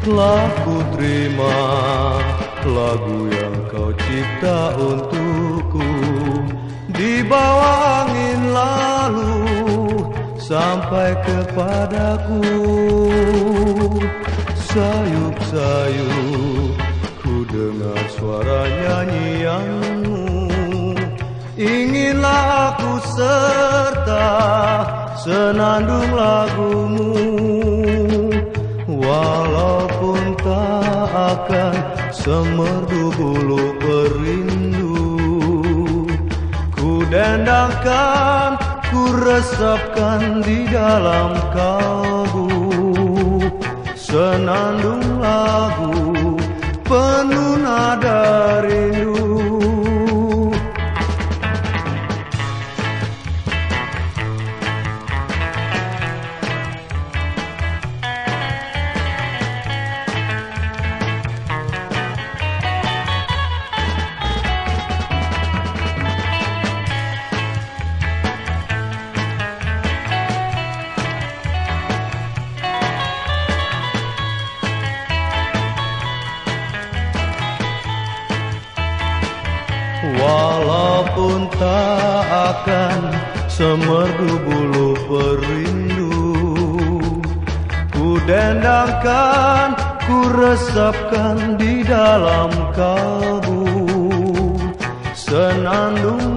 Telah ku terima lagu yang kau cipta untukku. Di bawah angin lalu sampai kepadaku. Sayup-sayup ku dengar suara nyanyianmu. Inginlah aku serta senandung lagumu akan semerdu bulu perindu. Ku dendangkan, ku resapkan di dalam kalbu. Senandung Walaupun tak akan semerdu bulu perindu Ku dendangkan, ku resapkan di dalam kalbu. Senandung